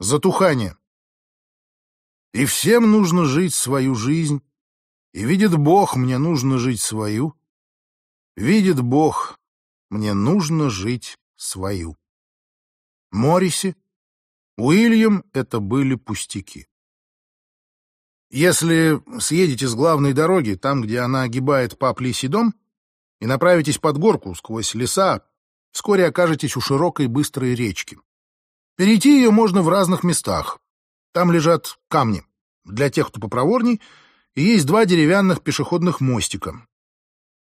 Затухание. И всем нужно жить свою жизнь, и видит Бог, мне нужно жить свою. Видит Бог, мне нужно жить свою. Морриси, Уильям — это были пустяки. Если съедете с главной дороги, там, где она огибает Пап-Лисий дом, и направитесь под горку сквозь леса, вскоре окажетесь у широкой быстрой речки. Перейти ее можно в разных местах. Там лежат камни. Для тех, кто попроворней, и есть два деревянных пешеходных мостика.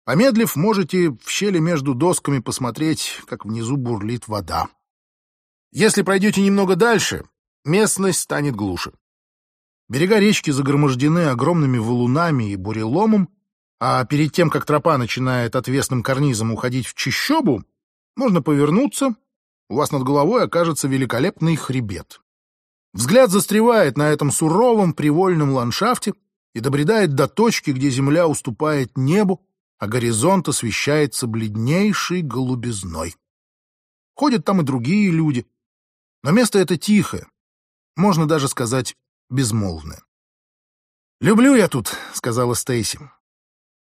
Помедлив, можете в щели между досками посмотреть, как внизу бурлит вода. Если пройдете немного дальше, местность станет глуше. Берега речки загромождены огромными валунами и буреломом, а перед тем, как тропа начинает отвесным карнизом уходить в чащобу, можно повернуться, у вас над головой окажется великолепный хребет. Взгляд застревает на этом суровом привольном ландшафте и добредает до точки, где земля уступает небу, а горизонт освещается бледнейшей голубизной. Ходят там и другие люди, но место это тихое, можно даже сказать безмолвное. «Люблю я тут», — сказала Стейси.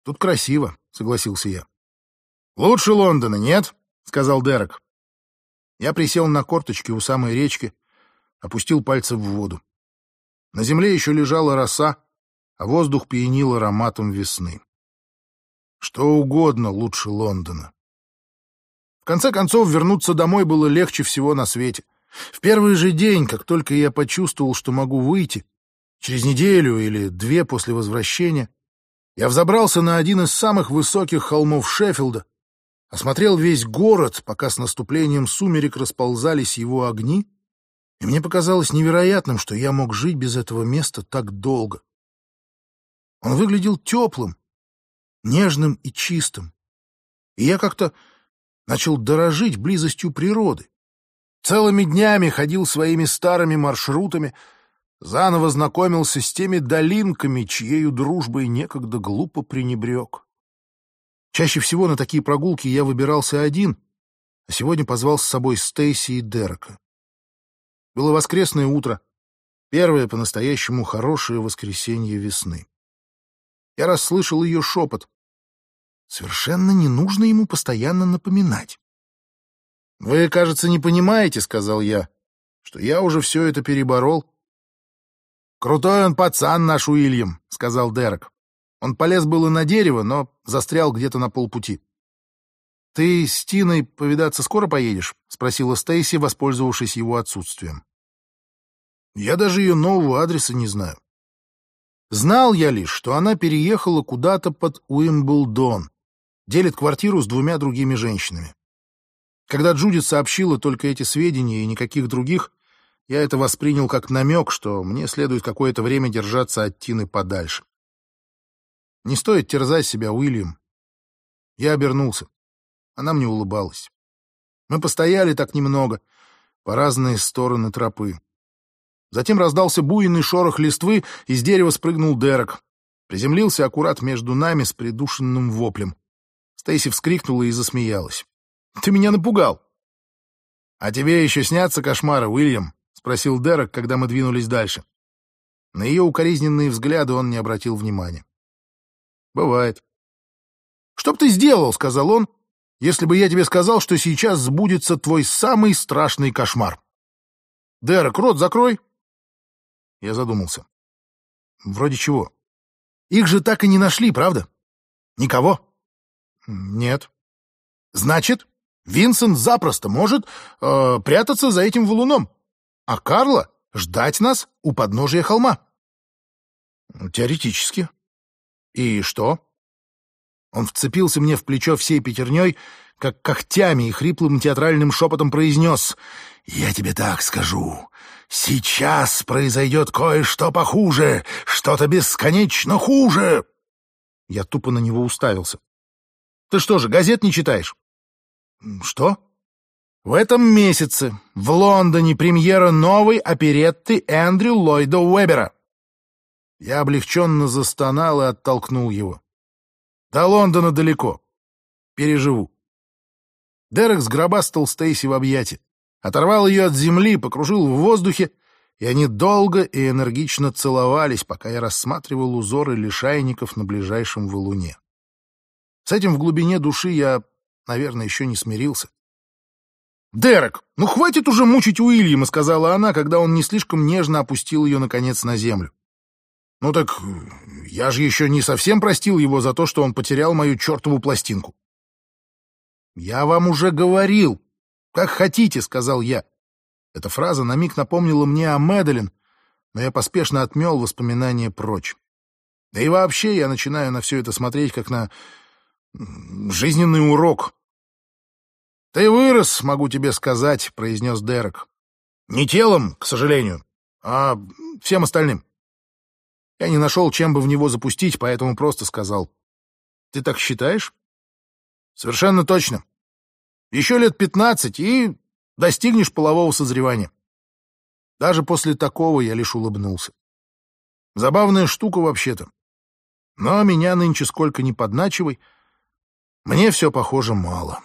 «Тут красиво», — согласился я. «Лучше Лондона, нет?» — сказал Дерек. Я присел на корточки у самой речки, опустил пальцы в воду. На земле еще лежала роса, а воздух пьянил ароматом весны. Что угодно лучше Лондона. В конце концов, вернуться домой было легче всего на свете. В первый же день, как только я почувствовал, что могу выйти, через неделю или две после возвращения, я взобрался на один из самых высоких холмов Шеффилда, осмотрел весь город, пока с наступлением сумерек расползались его огни, и мне показалось невероятным, что я мог жить без этого места так долго. Он выглядел теплым, нежным и чистым, и я как-то начал дорожить близостью природы. Целыми днями ходил своими старыми маршрутами, заново знакомился с теми долинками, чьею дружбой некогда глупо пренебрег. Чаще всего на такие прогулки я выбирался один, а сегодня позвал с собой Стейси и Дерека. Было воскресное утро, первое по-настоящему хорошее воскресенье весны. Я расслышал ее шепот. Совершенно не нужно ему постоянно напоминать. «Вы, кажется, не понимаете, — сказал я, — что я уже все это переборол». «Крутой он пацан наш Уильям», — сказал Дерек. Он полез было на дерево, но застрял где-то на полпути. «Ты с Тиной повидаться скоро поедешь?» — спросила Стейси, воспользовавшись его отсутствием. «Я даже ее нового адреса не знаю. Знал я лишь, что она переехала куда-то под Уимблдон, делит квартиру с двумя другими женщинами. Когда Джудит сообщила только эти сведения и никаких других, я это воспринял как намек, что мне следует какое-то время держаться от Тины подальше. Не стоит терзать себя, Уильям. Я обернулся. Она мне улыбалась. Мы постояли так немного, по разные стороны тропы. Затем раздался буйный шорох листвы, и с дерева спрыгнул Дерек. Приземлился аккурат между нами с придушенным воплем. Стейси вскрикнула и засмеялась. «Ты меня напугал!» «А тебе еще снятся кошмары, Уильям?» — спросил Дерек, когда мы двинулись дальше. На ее укоризненные взгляды он не обратил внимания. Бывает. «Что б ты сделал, — сказал он, — если бы я тебе сказал, что сейчас сбудется твой самый страшный кошмар? Дерек, рот закрой!» Я задумался. «Вроде чего? Их же так и не нашли, правда? Никого?» «Нет». «Значит, Винсент запросто может э, прятаться за этим валуном, а Карла ждать нас у подножия холма». «Теоретически», «И что?» Он вцепился мне в плечо всей пятерней, как когтями и хриплым театральным шепотом произнес «Я тебе так скажу. Сейчас произойдет кое-что похуже, что-то бесконечно хуже!» Я тупо на него уставился. «Ты что же, газет не читаешь?» «Что?» «В этом месяце в Лондоне премьера новой оперетты Эндрю Ллойда Уэбера. Я облегченно застонал и оттолкнул его. До Лондона далеко. Переживу. Дерек сгробастал Стейси в объятия, оторвал ее от земли, покружил в воздухе и они долго и энергично целовались, пока я рассматривал узоры лишайников на ближайшем валуне. С этим в глубине души я, наверное, еще не смирился. «Дерек, ну хватит уже мучить Уильяма», — сказала она, когда он не слишком нежно опустил ее, наконец, на землю. «Ну так я же еще не совсем простил его за то, что он потерял мою чертову пластинку». «Я вам уже говорил. Как хотите», — сказал я. Эта фраза на миг напомнила мне о Мэдалин, но я поспешно отмел воспоминания прочь. Да и вообще я начинаю на все это смотреть как на жизненный урок. «Ты вырос, могу тебе сказать», — произнес Дерек. «Не телом, к сожалению, а всем остальным». Я не нашел, чем бы в него запустить, поэтому просто сказал. «Ты так считаешь?» «Совершенно точно. Еще лет пятнадцать, и достигнешь полового созревания». Даже после такого я лишь улыбнулся. Забавная штука вообще-то. Но меня нынче сколько ни подначивай, мне все, похоже, мало.